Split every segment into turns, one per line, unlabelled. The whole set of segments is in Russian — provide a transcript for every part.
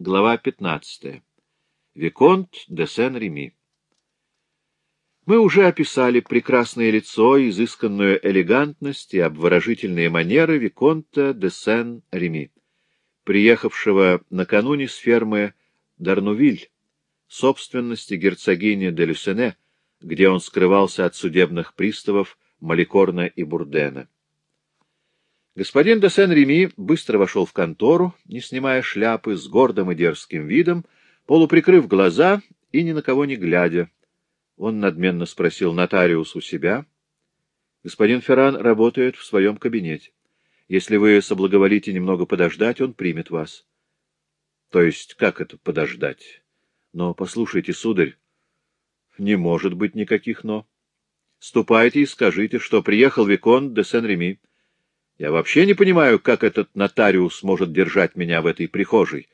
Глава 15. Виконт де Сен-Реми. Мы уже описали прекрасное лицо, изысканную элегантность и обворожительные манеры Виконта де Сен-Реми, приехавшего накануне с фермы Дарнувиль, собственности герцогини де Люсене, где он скрывался от судебных приставов Маликорна и Бурдена. Господин де Сен-Реми быстро вошел в контору, не снимая шляпы, с гордым и дерзким видом, полуприкрыв глаза и ни на кого не глядя. Он надменно спросил нотариус у себя. — Господин Ферран работает в своем кабинете. Если вы соблаговолите немного подождать, он примет вас. — То есть как это подождать? Но послушайте, сударь, не может быть никаких «но». Ступайте и скажите, что приехал Викон де Сен-Реми. Я вообще не понимаю, как этот нотариус может держать меня в этой прихожей.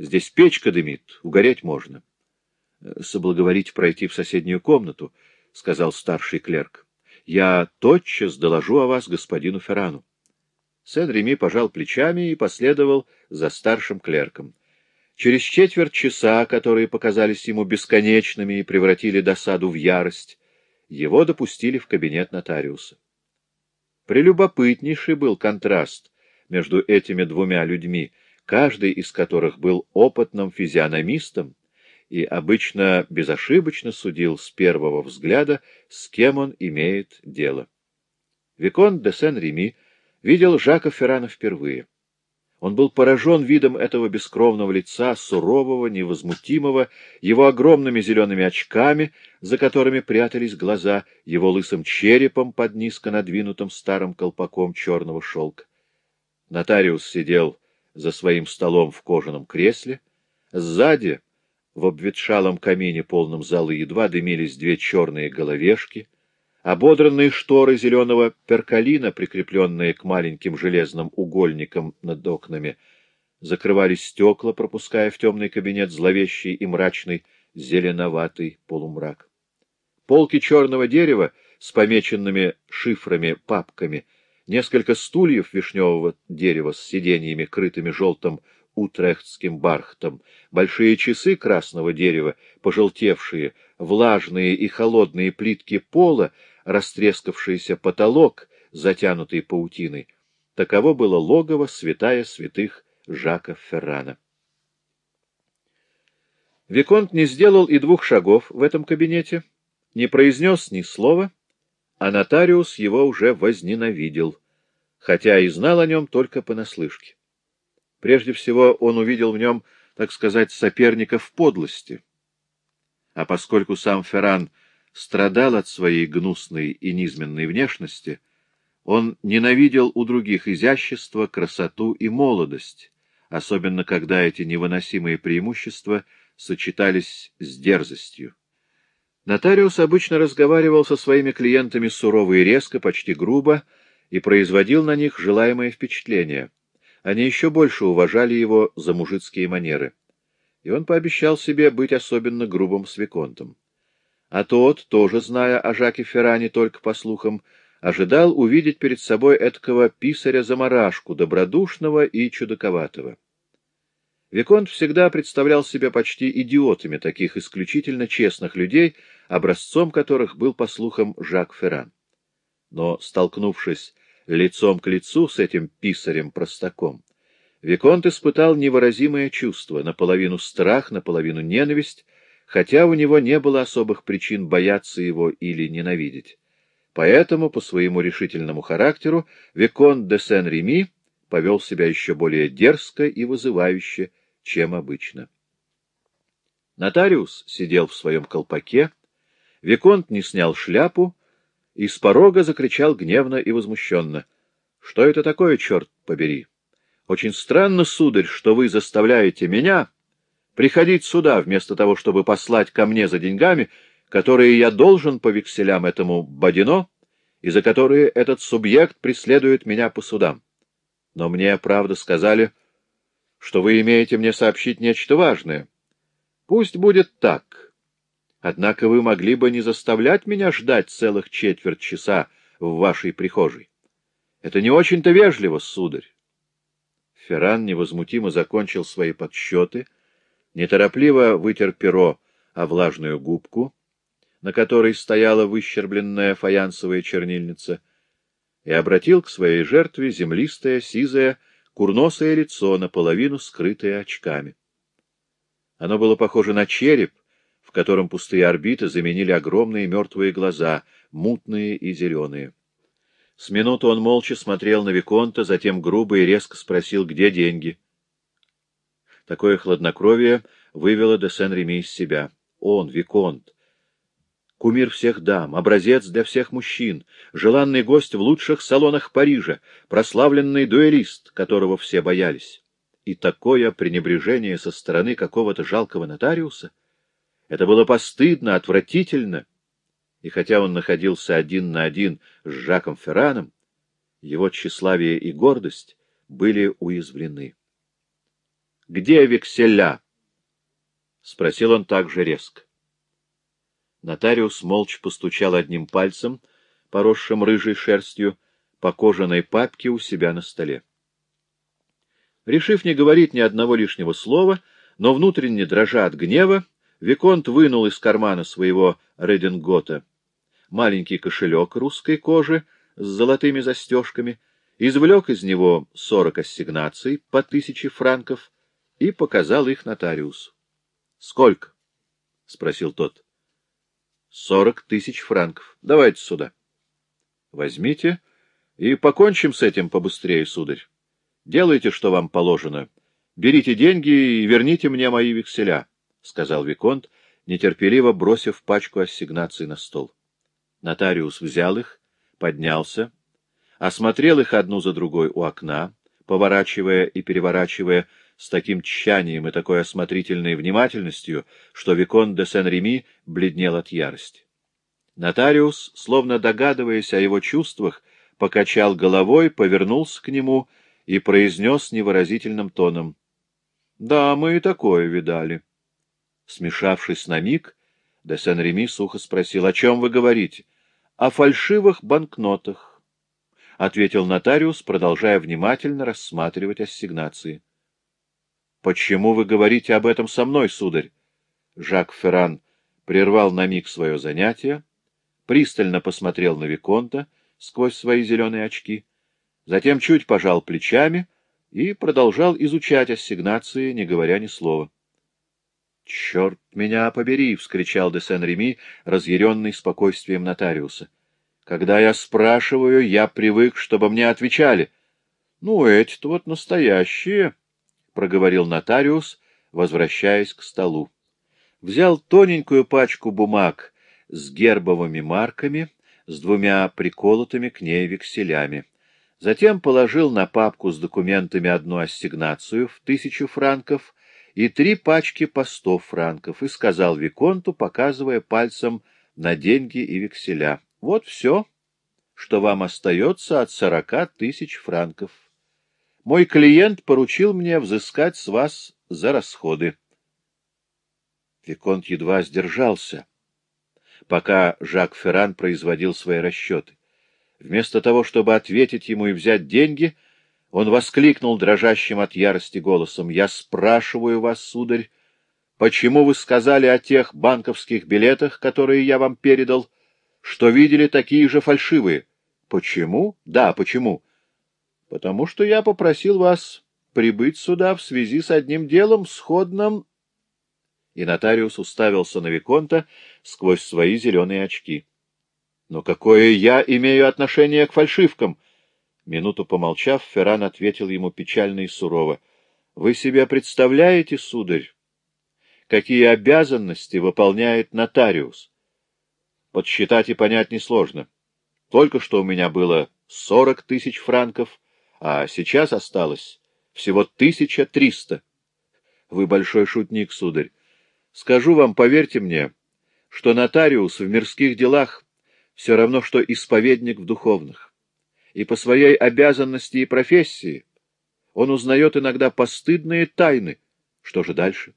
Здесь печка дымит, угореть можно. — Соблаговорить пройти в соседнюю комнату, — сказал старший клерк. — Я тотчас доложу о вас господину Феррану. Сен-Реми пожал плечами и последовал за старшим клерком. Через четверть часа, которые показались ему бесконечными и превратили досаду в ярость, его допустили в кабинет нотариуса. Прелюбопытнейший был контраст между этими двумя людьми, каждый из которых был опытным физиономистом и обычно безошибочно судил с первого взгляда, с кем он имеет дело. Викон де Сен-Реми видел Жака Феррана впервые. Он был поражен видом этого бескровного лица, сурового, невозмутимого, его огромными зелеными очками, за которыми прятались глаза, его лысым черепом под низко надвинутым старым колпаком черного шелка. Нотариус сидел за своим столом в кожаном кресле. Сзади, в обветшалом камине, полном залы, едва дымились две черные головешки — Ободранные шторы зеленого перкалина, прикрепленные к маленьким железным угольникам над окнами, закрывали стекла, пропуская в темный кабинет зловещий и мрачный зеленоватый полумрак. Полки черного дерева с помеченными шифрами папками, несколько стульев вишневого дерева с сиденьями, крытыми желтым утрехтским бархтом, большие часы красного дерева, пожелтевшие, влажные и холодные плитки пола, растрескавшийся потолок, затянутый паутиной. Таково было логово святая святых Жака Феррана. Виконт не сделал и двух шагов в этом кабинете, не произнес ни слова, а нотариус его уже возненавидел, хотя и знал о нем только понаслышке. Прежде всего он увидел в нем, так сказать, соперника в подлости. А поскольку сам Ферран страдал от своей гнусной и низменной внешности, он ненавидел у других изящество, красоту и молодость, особенно когда эти невыносимые преимущества сочетались с дерзостью. Нотариус обычно разговаривал со своими клиентами сурово и резко, почти грубо, и производил на них желаемое впечатление. Они еще больше уважали его за мужицкие манеры. И он пообещал себе быть особенно грубым с Виконтом. А тот, тоже зная о Жаке Ферране только по слухам, ожидал увидеть перед собой эткого писаря-замарашку, добродушного и чудаковатого. Виконт всегда представлял себя почти идиотами таких исключительно честных людей, образцом которых был, по слухам, Жак Ферран. Но, столкнувшись лицом к лицу с этим писарем-простаком, Виконт испытал невыразимое чувство, наполовину страх, наполовину ненависть, хотя у него не было особых причин бояться его или ненавидеть. Поэтому, по своему решительному характеру, Викон де Сен-Реми повел себя еще более дерзко и вызывающе, чем обычно. Нотариус сидел в своем колпаке, Виконт не снял шляпу и с порога закричал гневно и возмущенно. — Что это такое, черт побери? Очень странно, сударь, что вы заставляете меня приходить сюда, вместо того, чтобы послать ко мне за деньгами, которые я должен по векселям этому Бодино, и за которые этот субъект преследует меня по судам. Но мне, правда, сказали, что вы имеете мне сообщить нечто важное. Пусть будет так. Однако вы могли бы не заставлять меня ждать целых четверть часа в вашей прихожей. Это не очень-то вежливо, сударь. Ферран невозмутимо закончил свои подсчеты — неторопливо вытер перо о влажную губку, на которой стояла выщербленная фаянсовая чернильница, и обратил к своей жертве землистое, сизое, курносое лицо, наполовину скрытое очками. Оно было похоже на череп, в котором пустые орбиты заменили огромные мертвые глаза, мутные и зеленые. С минуту он молча смотрел на Виконта, затем грубо и резко спросил, где деньги. Такое хладнокровие вывело де Сен-Реми из себя. Он, Виконт, кумир всех дам, образец для всех мужчин, желанный гость в лучших салонах Парижа, прославленный дуэлист, которого все боялись. И такое пренебрежение со стороны какого-то жалкого нотариуса. Это было постыдно, отвратительно. И хотя он находился один на один с Жаком Ферраном, его тщеславие и гордость были уязвлены. — Где векселя? — спросил он также резко. Нотариус молча постучал одним пальцем, поросшим рыжей шерстью, по кожаной папке у себя на столе. Решив не говорить ни одного лишнего слова, но внутренне дрожа от гнева, Виконт вынул из кармана своего редингота маленький кошелек русской кожи с золотыми застежками, извлек из него сорок ассигнаций по тысяче франков и показал их нотариусу. — Сколько? — спросил тот. Сорок тысяч франков. Давайте сюда. Возьмите и покончим с этим побыстрее, сударь. Делайте, что вам положено. Берите деньги и верните мне мои векселя, — сказал Виконт, нетерпеливо бросив пачку ассигнаций на стол. Нотариус взял их, поднялся, осмотрел их одну за другой у окна, поворачивая и переворачивая с таким тщанием и такой осмотрительной внимательностью, что Викон де Сен-Реми бледнел от ярости. Нотариус, словно догадываясь о его чувствах, покачал головой, повернулся к нему и произнес невыразительным тоном. — Да, мы и такое видали. Смешавшись на миг, де Сен-Реми сухо спросил, — О чем вы говорите? — О фальшивых банкнотах, — ответил нотариус, продолжая внимательно рассматривать ассигнации. — Почему вы говорите об этом со мной, сударь? Жак Ферран прервал на миг свое занятие, пристально посмотрел на Виконта сквозь свои зеленые очки, затем чуть пожал плечами и продолжал изучать ассигнации, не говоря ни слова. — Черт меня побери! — вскричал де Сен-Реми, разъяренный спокойствием нотариуса. — Когда я спрашиваю, я привык, чтобы мне отвечали. — Ну, эти-то вот настоящие, проговорил нотариус, возвращаясь к столу. Взял тоненькую пачку бумаг с гербовыми марками, с двумя приколотыми к ней векселями. Затем положил на папку с документами одну ассигнацию в тысячу франков и три пачки по сто франков и сказал Виконту, показывая пальцем на деньги и векселя. — Вот все, что вам остается от сорока тысяч франков. Мой клиент поручил мне взыскать с вас за расходы. Виконт едва сдержался, пока Жак Ферран производил свои расчеты. Вместо того, чтобы ответить ему и взять деньги, он воскликнул дрожащим от ярости голосом. — Я спрашиваю вас, сударь, почему вы сказали о тех банковских билетах, которые я вам передал, что видели такие же фальшивые? — Почему? — Да, почему? — потому что я попросил вас прибыть сюда в связи с одним делом, сходным...» И нотариус уставился на Виконта сквозь свои зеленые очки. «Но какое я имею отношение к фальшивкам?» Минуту помолчав, Ферран ответил ему печально и сурово. «Вы себе представляете, сударь, какие обязанности выполняет нотариус? Подсчитать и понять несложно. Только что у меня было сорок тысяч франков, а сейчас осталось всего тысяча триста. Вы большой шутник, сударь. Скажу вам, поверьте мне, что нотариус в мирских делах все равно, что исповедник в духовных. И по своей обязанности и профессии он узнает иногда постыдные тайны. Что же дальше?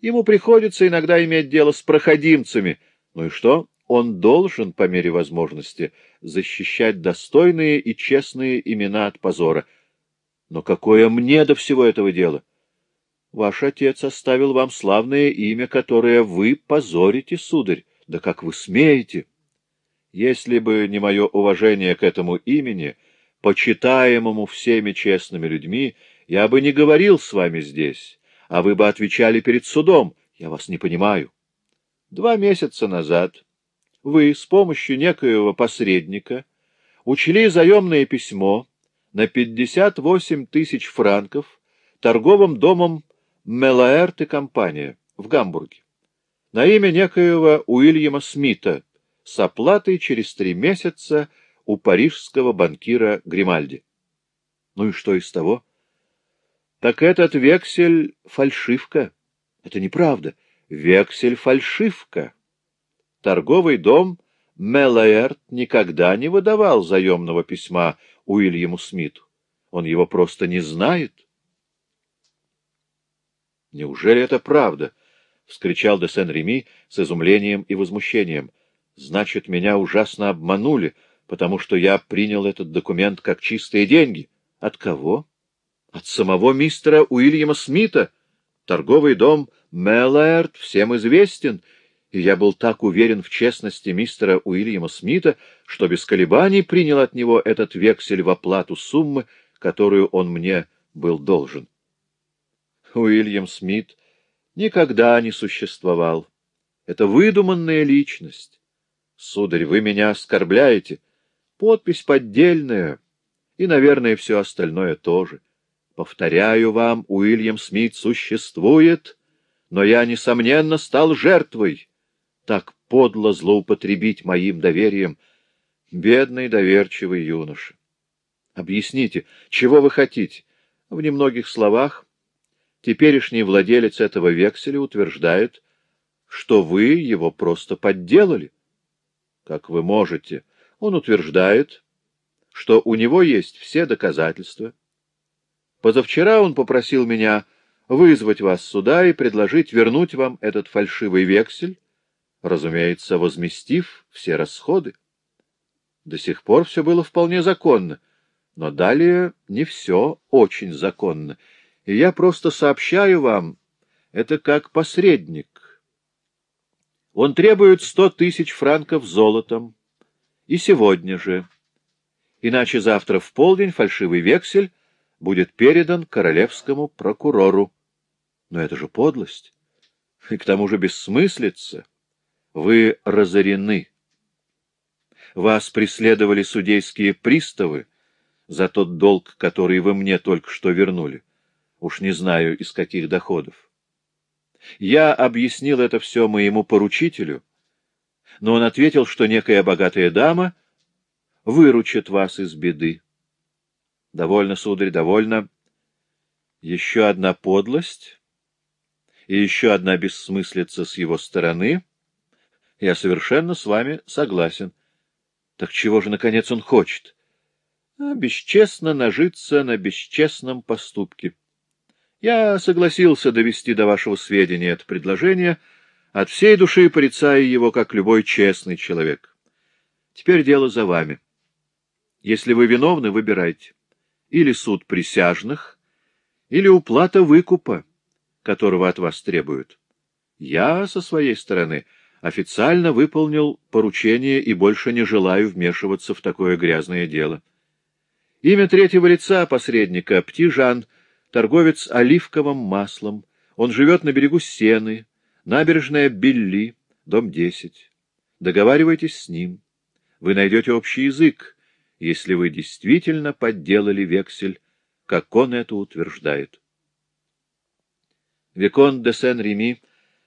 Ему приходится иногда иметь дело с проходимцами. Ну и что? Он должен, по мере возможности, защищать достойные и честные имена от позора. Но какое мне до всего этого дела? Ваш отец оставил вам славное имя, которое вы позорите, сударь. Да как вы смеете? Если бы не мое уважение к этому имени, почитаемому всеми честными людьми, я бы не говорил с вами здесь, а вы бы отвечали перед судом. Я вас не понимаю. Два месяца назад вы с помощью некоего посредника учли заемное письмо на 58 тысяч франков торговым домом Мелаэрт и компания в Гамбурге на имя некоего Уильяма Смита с оплатой через три месяца у парижского банкира Гримальди. Ну и что из того? Так этот вексель — фальшивка. Это неправда. Вексель — фальшивка. Торговый дом Мелаэрт никогда не выдавал заемного письма Уильяму Смиту. Он его просто не знает. Неужели это правда? — вскричал де Сен-Реми с изумлением и возмущением. — Значит, меня ужасно обманули, потому что я принял этот документ как чистые деньги. От кого? От самого мистера Уильяма Смита. Торговый дом Меллаэрт всем известен, и я был так уверен в честности мистера Уильяма Смита, что без колебаний принял от него этот вексель в оплату суммы, которую он мне был должен. Уильям Смит никогда не существовал. Это выдуманная личность. Сударь, вы меня оскорбляете. Подпись поддельная, и, наверное, все остальное тоже. Повторяю вам, Уильям Смит существует, но я, несомненно, стал жертвой. Так подло злоупотребить моим доверием. Бедный доверчивый юноша. Объясните, чего вы хотите? В немногих словах Теперешний владелец этого векселя утверждает, что вы его просто подделали. Как вы можете? Он утверждает, что у него есть все доказательства. Позавчера он попросил меня вызвать вас сюда и предложить вернуть вам этот фальшивый вексель, разумеется, возместив все расходы. До сих пор все было вполне законно, но далее не все очень законно, и я просто сообщаю вам, это как посредник. Он требует сто тысяч франков золотом, и сегодня же. Иначе завтра в полдень фальшивый вексель будет передан королевскому прокурору. Но это же подлость. И к тому же бессмыслица. Вы разорены. Вас преследовали судейские приставы за тот долг, который вы мне только что вернули уж не знаю, из каких доходов. Я объяснил это все моему поручителю, но он ответил, что некая богатая дама выручит вас из беды. Довольно, сударь, довольно. Еще одна подлость и еще одна бессмыслица с его стороны. Я совершенно с вами согласен. Так чего же, наконец, он хочет? А бесчестно нажиться на бесчестном поступке. Я согласился довести до вашего сведения это предложение, от всей души порицая его, как любой честный человек. Теперь дело за вами. Если вы виновны, выбирайте. Или суд присяжных, или уплата выкупа, которого от вас требуют. Я, со своей стороны, официально выполнил поручение и больше не желаю вмешиваться в такое грязное дело. Имя третьего лица посредника — Птижан — торговец оливковым маслом. Он живет на берегу Сены, набережная Билли, дом 10. Договаривайтесь с ним. Вы найдете общий язык, если вы действительно подделали вексель, как он это утверждает. Викон де Сен-Реми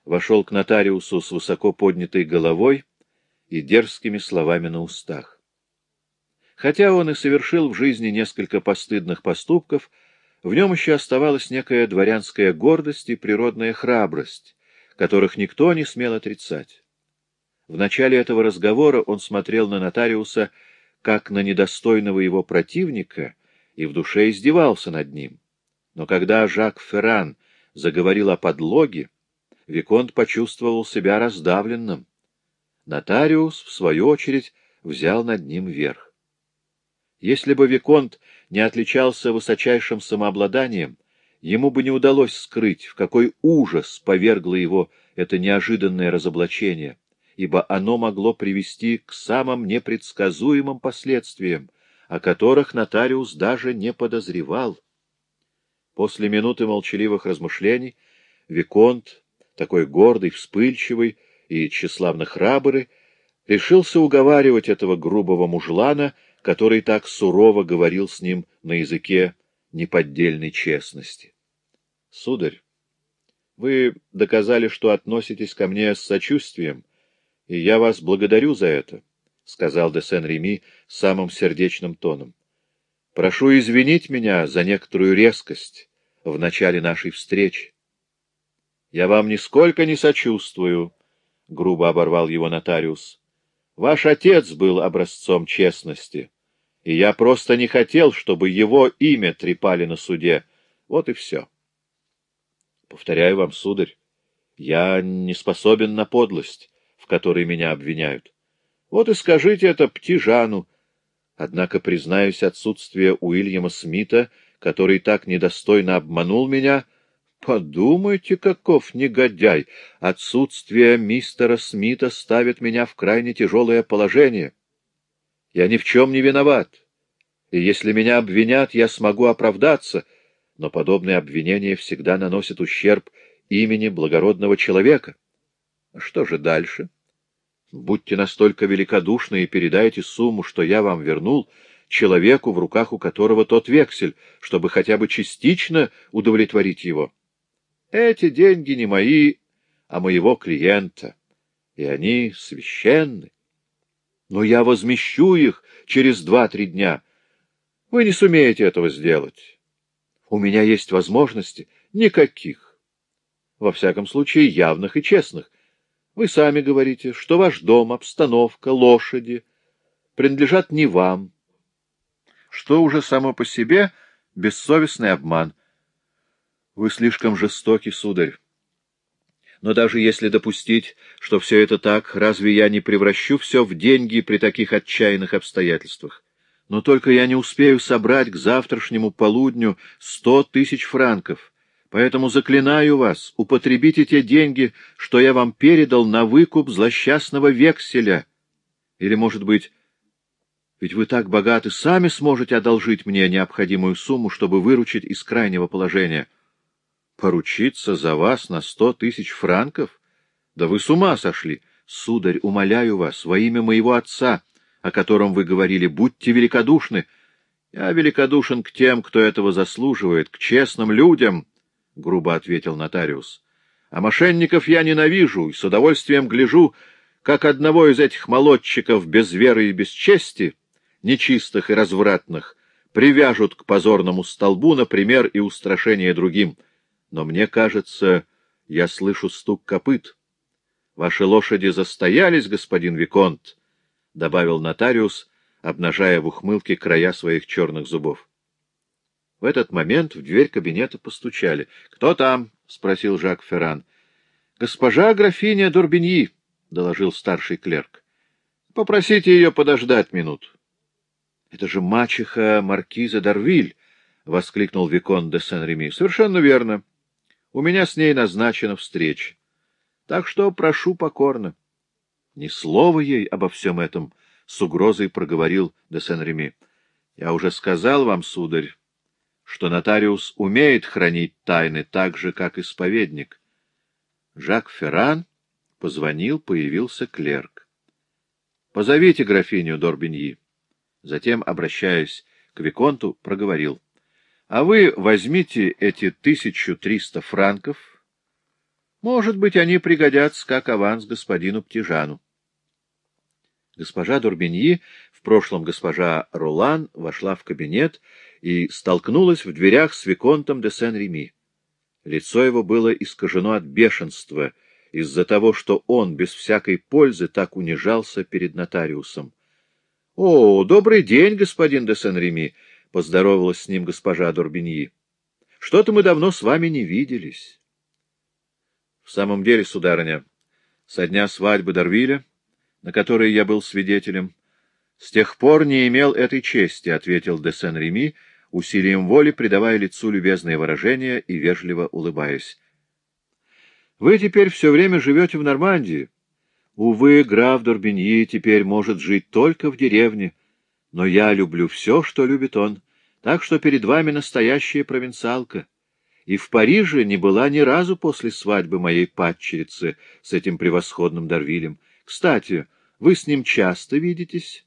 вошел к нотариусу с высоко поднятой головой и дерзкими словами на устах. Хотя он и совершил в жизни несколько постыдных поступков, в нем еще оставалась некая дворянская гордость и природная храбрость, которых никто не смел отрицать. В начале этого разговора он смотрел на нотариуса как на недостойного его противника и в душе издевался над ним. Но когда Жак Ферран заговорил о подлоге, Виконт почувствовал себя раздавленным. Нотариус, в свою очередь, взял над ним верх. Если бы Виконт не отличался высочайшим самообладанием ему бы не удалось скрыть, в какой ужас повергло его это неожиданное разоблачение, ибо оно могло привести к самым непредсказуемым последствиям, о которых нотариус даже не подозревал. После минуты молчаливых размышлений Виконт, такой гордый, вспыльчивый и тщеславно храбрый, решился уговаривать этого грубого мужлана, который так сурово говорил с ним на языке неподдельной честности. — Сударь, вы доказали, что относитесь ко мне с сочувствием, и я вас благодарю за это, — сказал де Сен-Реми самым сердечным тоном. — Прошу извинить меня за некоторую резкость в начале нашей встречи. — Я вам нисколько не сочувствую, — грубо оборвал его нотариус. Ваш отец был образцом честности, и я просто не хотел, чтобы его имя трепали на суде. Вот и все. Повторяю вам, сударь, я не способен на подлость, в которой меня обвиняют. Вот и скажите это Птижану. Однако, признаюсь, отсутствие Уильяма Смита, который так недостойно обманул меня, — Подумайте, каков негодяй! Отсутствие мистера Смита ставит меня в крайне тяжелое положение. Я ни в чем не виноват, и если меня обвинят, я смогу оправдаться, но подобные обвинения всегда наносят ущерб имени благородного человека. Что же дальше? Будьте настолько великодушны и передайте сумму, что я вам вернул, человеку, в руках у которого тот вексель, чтобы хотя бы частично удовлетворить его. Эти деньги не мои, а моего клиента, и они священны. Но я возмещу их через два-три дня. Вы не сумеете этого сделать. У меня есть возможности. Никаких. Во всяком случае, явных и честных. Вы сами говорите, что ваш дом, обстановка, лошади принадлежат не вам, что уже само по себе бессовестный обман — вы слишком жестоки, сударь. Но даже если допустить, что все это так, разве я не превращу все в деньги при таких отчаянных обстоятельствах? Но только я не успею собрать к завтрашнему полудню сто тысяч франков. Поэтому заклинаю вас, употребите те деньги, что я вам передал на выкуп злосчастного векселя. Или, может быть, ведь вы так богаты, сами сможете одолжить мне необходимую сумму, чтобы выручить из крайнего положения поручиться за вас на сто тысяч франков? Да вы с ума сошли! Сударь, умоляю вас, во имя моего отца, о котором вы говорили, будьте великодушны. Я великодушен к тем, кто этого заслуживает, к честным людям, — грубо ответил нотариус. А мошенников я ненавижу и с удовольствием гляжу, как одного из этих молодчиков без веры и без чести, нечистых и развратных, привяжут к позорному столбу, например, и устрашение другим — но мне кажется, я слышу стук копыт. Ваши лошади застоялись, господин Виконт, — добавил нотариус, обнажая в ухмылке края своих черных зубов. В этот момент в дверь кабинета постучали. — Кто там? — спросил Жак Ферран. — Госпожа графиня Дурбиньи, — доложил старший клерк. — Попросите ее подождать минуту. — Это же мачеха маркиза Дарвиль! — воскликнул Викон де Сен-Реми. — Совершенно верно. — у меня с ней назначена встреча. Так что прошу покорно. Ни слова ей обо всем этом, — с угрозой проговорил де Сен-Реми. Я уже сказал вам, сударь, что нотариус умеет хранить тайны так же, как исповедник. Жак Ферран позвонил, появился клерк. — Позовите графиню Дорбиньи. Затем, обращаясь к Виконту, проговорил. — а вы возьмите эти тысячу триста франков. Может быть, они пригодятся как аванс господину Птижану. Госпожа Дурбиньи, в прошлом госпожа Ролан, вошла в кабинет и столкнулась в дверях с Виконтом де Сен-Реми. Лицо его было искажено от бешенства из-за того, что он без всякой пользы так унижался перед нотариусом. — О, добрый день, господин де Сен-Реми! — поздоровалась с ним госпожа Дорбиньи. — Что-то мы давно с вами не виделись. — В самом деле, сударыня, со дня свадьбы Дорвиля, на которой я был свидетелем, с тех пор не имел этой чести, — ответил де Сен-Реми, усилием воли придавая лицу любезное выражение и вежливо улыбаясь. — Вы теперь все время живете в Нормандии. Увы, граф Дорбиньи теперь может жить только в деревне, но я люблю все, что любит он, так что перед вами настоящая провинциалка. И в Париже не была ни разу после свадьбы моей падчерицы с этим превосходным Дарвилем. Кстати, вы с ним часто видитесь?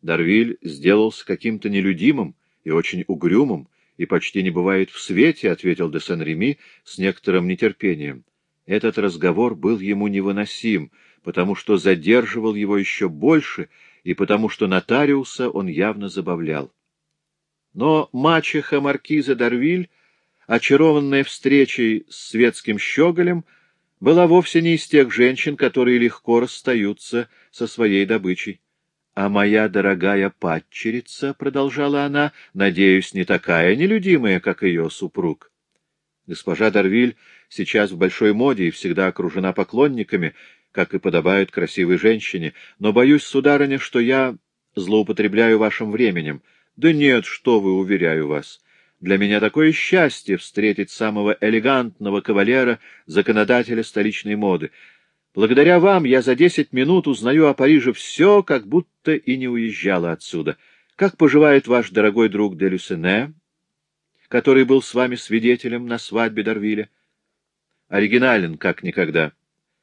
Дарвиль сделался каким-то нелюдимым и очень угрюмым, и почти не бывает в свете, — ответил де Сен-Реми с некоторым нетерпением. Этот разговор был ему невыносим, потому что задерживал его еще больше и потому что нотариуса он явно забавлял. Но мачеха маркиза Дарвиль, очарованная встречей с светским щеголем, была вовсе не из тех женщин, которые легко расстаются со своей добычей. — А моя дорогая падчерица, — продолжала она, — надеюсь, не такая нелюдимая, как ее супруг. Госпожа Дарвиль сейчас в большой моде и всегда окружена поклонниками, как и подобает красивой женщине, но боюсь, сударыня, что я злоупотребляю вашим временем. Да нет, что вы, уверяю вас. Для меня такое счастье встретить самого элегантного кавалера, законодателя столичной моды. Благодаря вам я за десять минут узнаю о Париже все, как будто и не уезжала отсюда. Как поживает ваш дорогой друг де Люсене, который был с вами свидетелем на свадьбе Дарвиля? Оригинален, как никогда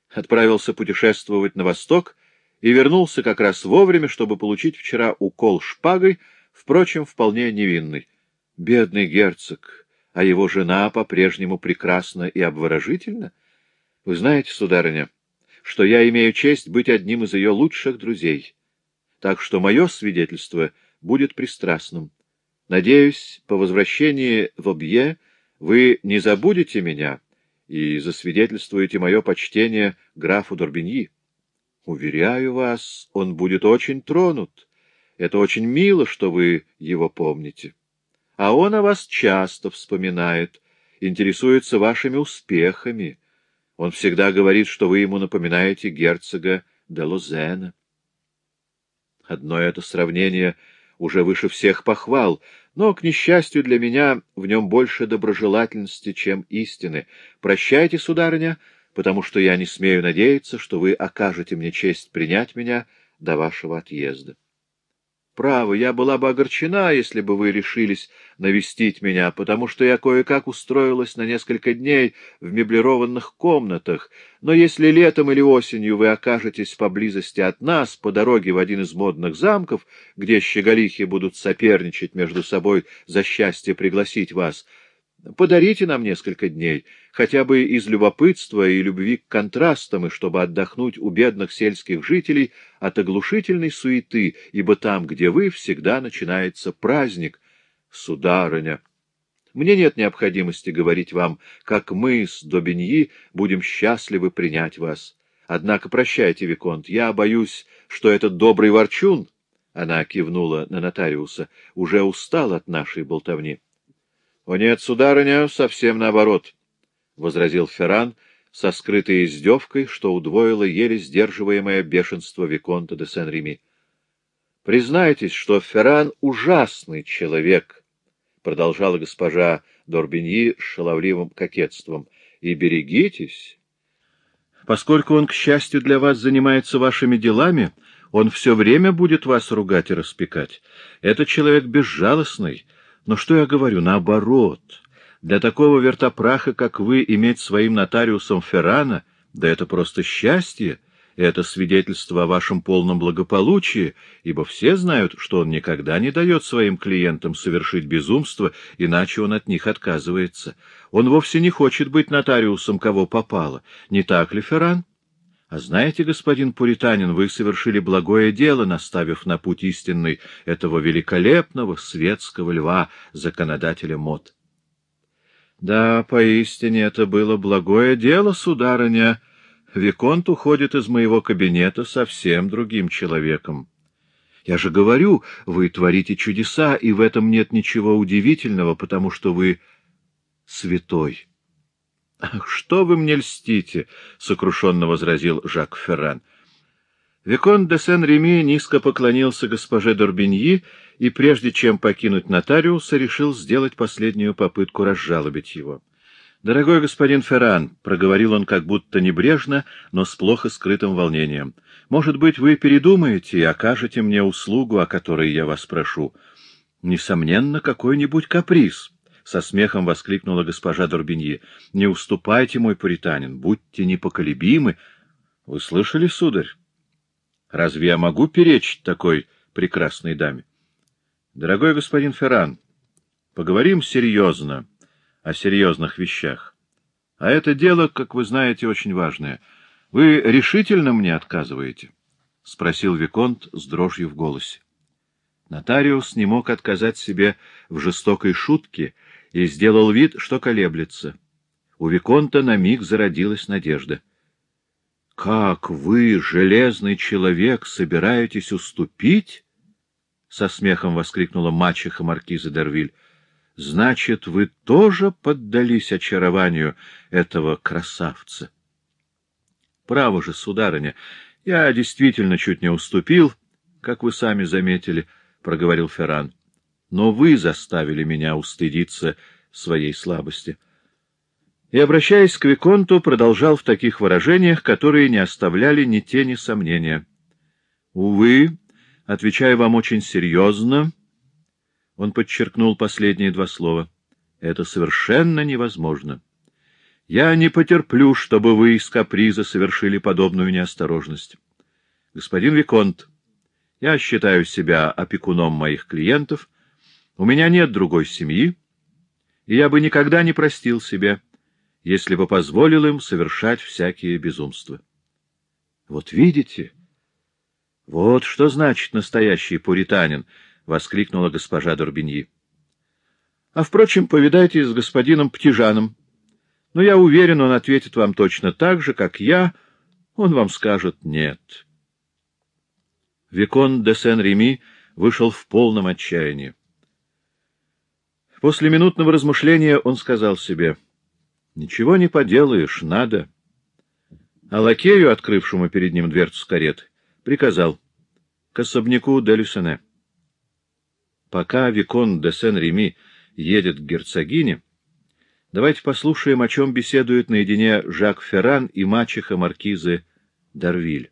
отправился путешествовать на восток и вернулся как раз вовремя, чтобы получить вчера укол шпагой, впрочем, вполне невинный. Бедный герцог, а его жена по-прежнему прекрасна и обворожительна. Вы знаете, сударыня, что я имею честь быть одним из ее лучших друзей, так что мое свидетельство будет пристрастным. Надеюсь, по возвращении в Обье вы не забудете меня, — и засвидетельствуете мое почтение графу Дорбиньи. Уверяю вас, он будет очень тронут. Это очень мило, что вы его помните. А он о вас часто вспоминает, интересуется вашими успехами. Он всегда говорит, что вы ему напоминаете герцога де Лозена. Одно это сравнение уже выше всех похвал, но, к несчастью для меня, в нем больше доброжелательности, чем истины. Прощайте, сударыня, потому что я не смею надеяться, что вы окажете мне честь принять меня до вашего отъезда. Право, я была бы огорчена, если бы вы решились навестить меня, потому что я кое-как устроилась на несколько дней в меблированных комнатах, но если летом или осенью вы окажетесь поблизости от нас, по дороге в один из модных замков, где щеголихи будут соперничать между собой за счастье пригласить вас, Подарите нам несколько дней, хотя бы из любопытства и любви к контрастам, и чтобы отдохнуть у бедных сельских жителей от оглушительной суеты, ибо там, где вы, всегда начинается праздник. Сударыня, мне нет необходимости говорить вам, как мы с Добиньи будем счастливы принять вас. Однако прощайте, Виконт, я боюсь, что этот добрый ворчун, — она кивнула на нотариуса, — уже устал от нашей болтовни. — О нет, сударыня, совсем наоборот, — возразил Ферран со скрытой издевкой, что удвоило еле сдерживаемое бешенство Виконта де Сен-Реми. — Признайтесь, что Ферран — ужасный человек, — продолжала госпожа Дорбиньи с шаловливым кокетством, — и берегитесь. Поскольку он, к счастью для вас, занимается вашими делами, он все время будет вас ругать и распекать. Это человек безжалостный, — но что я говорю? Наоборот. Для такого вертопраха, как вы, иметь своим нотариусом Феррана, да это просто счастье, это свидетельство о вашем полном благополучии, ибо все знают, что он никогда не дает своим клиентам совершить безумство, иначе он от них отказывается. Он вовсе не хочет быть нотариусом, кого попало. Не так ли, Ферран? А знаете, господин Пуританин, вы совершили благое дело, наставив на путь истинный этого великолепного светского льва, законодателя мод. Да, поистине это было благое дело, сударыня. Виконт уходит из моего кабинета совсем другим человеком. Я же говорю, вы творите чудеса, и в этом нет ничего удивительного, потому что вы святой. — Что вы мне льстите! — сокрушенно возразил Жак Ферран. — Викон де Сен-Реми низко поклонился госпоже Дорбиньи и, прежде чем покинуть нотариуса, решил сделать последнюю попытку разжалобить его. — Дорогой господин Ферран, — проговорил он как будто небрежно, но с плохо скрытым волнением, — может быть, вы передумаете и окажете мне услугу, о которой я вас прошу. Несомненно, какой-нибудь каприз. — со смехом воскликнула госпожа Дорбиньи. — Не уступайте, мой паританин, будьте непоколебимы. — Вы слышали, сударь? Разве я могу перечить такой прекрасной даме? Дорогой господин Ферран, поговорим серьезно о серьезных вещах. А это дело, как вы знаете, очень важное. Вы решительно мне отказываете? — спросил Виконт с дрожью в голосе. Нотариус не мог отказать себе в жестокой шутке и сделал вид, что колеблется. У Виконта на миг зародилась надежда. Как вы, железный человек, собираетесь уступить? Со смехом воскликнула мачеха маркиза Дервиль. Значит, вы тоже поддались очарованию этого красавца? Право же, сударыня, я действительно чуть не уступил, как вы сами заметили, — проговорил Ферран. Но вы заставили меня устыдиться своей слабости. — и, обращаясь к Виконту, продолжал в таких выражениях, которые не оставляли ни тени сомнения. «Увы, отвечаю вам очень серьезно», — он подчеркнул последние два слова, — «это совершенно невозможно. Я не потерплю, чтобы вы из каприза совершили подобную неосторожность. Господин Виконт, я считаю себя опекуном моих клиентов, у меня нет другой семьи, и я бы никогда не простил себе, — если бы позволил им совершать всякие безумства. — Вот видите? — Вот что значит настоящий пуританин! — воскликнула госпожа Дорбиньи. — А, впрочем, повидайтесь с господином Птижаном. Но я уверен, он ответит вам точно так же, как я. Он вам скажет «нет». Викон де Сен-Реми вышел в полном отчаянии. После минутного размышления он сказал себе — Ничего не поделаешь, надо. А лакею, открывшему перед ним дверцу кареты, приказал к особняку де Люсене. Пока Викон де Сен-Реми едет к герцогине, давайте послушаем, о чем беседуют наедине Жак Ферран и мачеха маркизы Дарвиль.